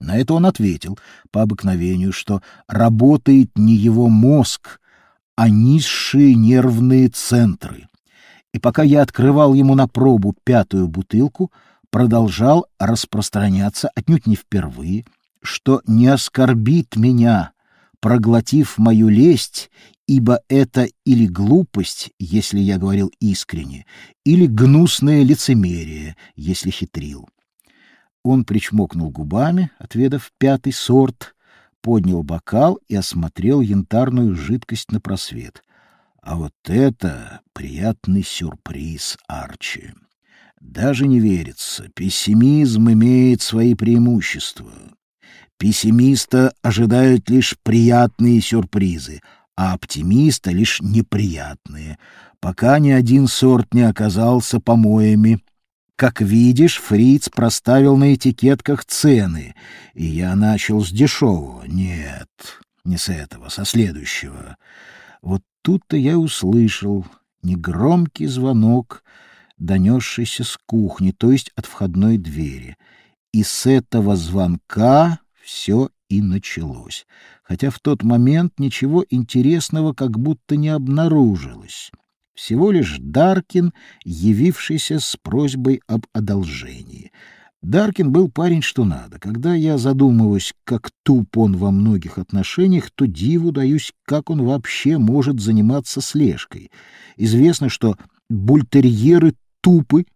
На это он ответил по обыкновению, что работает не его мозг, а низшие нервные центры. И пока я открывал ему на пробу пятую бутылку, продолжал распространяться отнюдь не впервые, что не оскорбит меня, проглотив мою лесть, ибо это или глупость, если я говорил искренне, или гнусное лицемерие, если хитрил. Он причмокнул губами, отведав пятый сорт, поднял бокал и осмотрел янтарную жидкость на просвет. А вот это приятный сюрприз, Арчи. Даже не верится, пессимизм имеет свои преимущества. Пессимиста ожидают лишь приятные сюрпризы, а оптимиста лишь неприятные, пока ни один сорт не оказался помоями. Как видишь, Фриц проставил на этикетках цены, и я начал с дешевого. Нет, не с этого, со следующего. Вот тут-то я услышал негромкий звонок, донесшийся с кухни, то есть от входной двери. И с этого звонка все и началось, хотя в тот момент ничего интересного как будто не обнаружилось. Всего лишь Даркин, явившийся с просьбой об одолжении. Даркин был парень что надо. Когда я задумываюсь, как туп он во многих отношениях, то диву даюсь, как он вообще может заниматься слежкой. Известно, что бультерьеры тупы,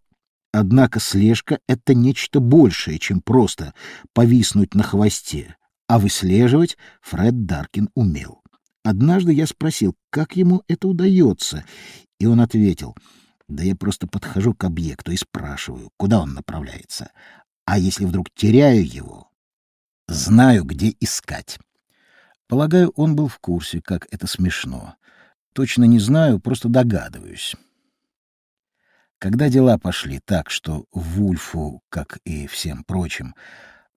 однако слежка — это нечто большее, чем просто повиснуть на хвосте, а выслеживать Фред Даркин умел. Однажды я спросил, как ему это удается, и он ответил, да я просто подхожу к объекту и спрашиваю, куда он направляется. А если вдруг теряю его, знаю, где искать. Полагаю, он был в курсе, как это смешно. Точно не знаю, просто догадываюсь. Когда дела пошли так, что Вульфу, как и всем прочим,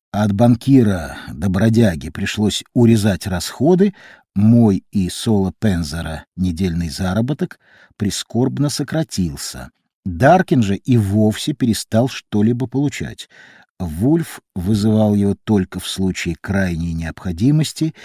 от банкира до бродяги пришлось урезать расходы, мой и Соло Пензера недельный заработок прискорбно сократился. Даркин же и вовсе перестал что-либо получать. Вульф вызывал его только в случае крайней необходимости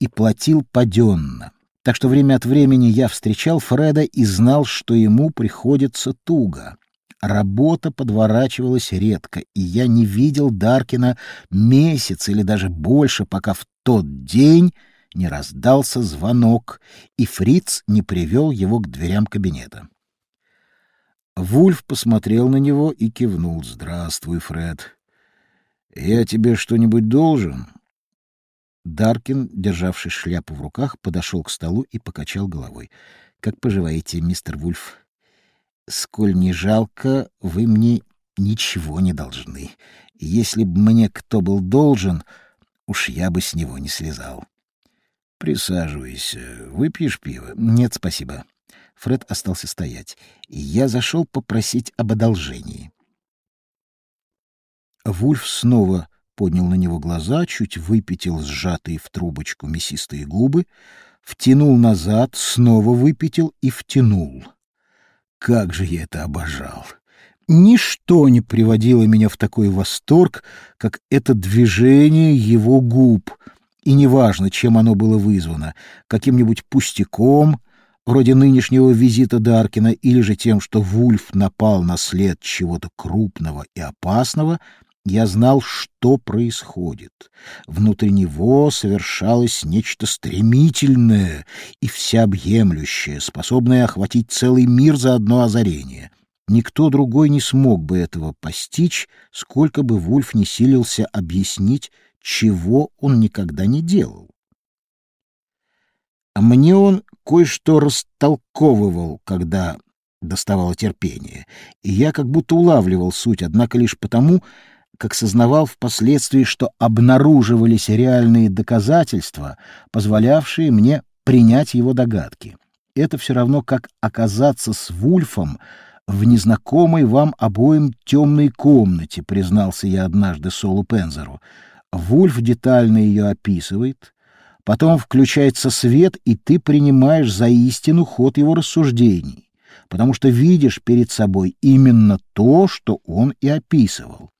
и платил паденно. Так что время от времени я встречал Фреда и знал, что ему приходится туго. Работа подворачивалась редко, и я не видел Даркина месяц или даже больше, пока в тот день не раздался звонок, и Фриц не привел его к дверям кабинета. Вульф посмотрел на него и кивнул. «Здравствуй, Фред. Я тебе что-нибудь должен?» Даркин, державший шляпу в руках, подошел к столу и покачал головой. «Как поживаете, мистер Вульф? Сколь не жалко, вы мне ничего не должны. Если бы мне кто был должен, уж я бы с него не слезал». «Присаживайся. Выпьешь пиво?» «Нет, спасибо». Фред остался стоять. Я зашел попросить об одолжении. Вульф снова поднял на него глаза, чуть выпятил сжатые в трубочку мясистые губы, втянул назад, снова выпятил и втянул. Как же я это обожал! Ничто не приводило меня в такой восторг, как это движение его губ, и неважно, чем оно было вызвано, каким-нибудь пустяком, вроде нынешнего визита Даркина, или же тем, что Вульф напал на след чего-то крупного и опасного — я знал, что происходит. Внутри него совершалось нечто стремительное и всеобъемлющее, способное охватить целый мир за одно озарение. Никто другой не смог бы этого постичь, сколько бы Вульф не силился объяснить, чего он никогда не делал. А мне он кое-что растолковывал, когда доставало терпение, и я как будто улавливал суть, однако лишь потому, как сознавал впоследствии, что обнаруживались реальные доказательства, позволявшие мне принять его догадки. Это все равно, как оказаться с Вульфом в незнакомой вам обоим темной комнате, признался я однажды Солу Пензеру. Вульф детально ее описывает, потом включается свет, и ты принимаешь за истину ход его рассуждений, потому что видишь перед собой именно то, что он и описывал.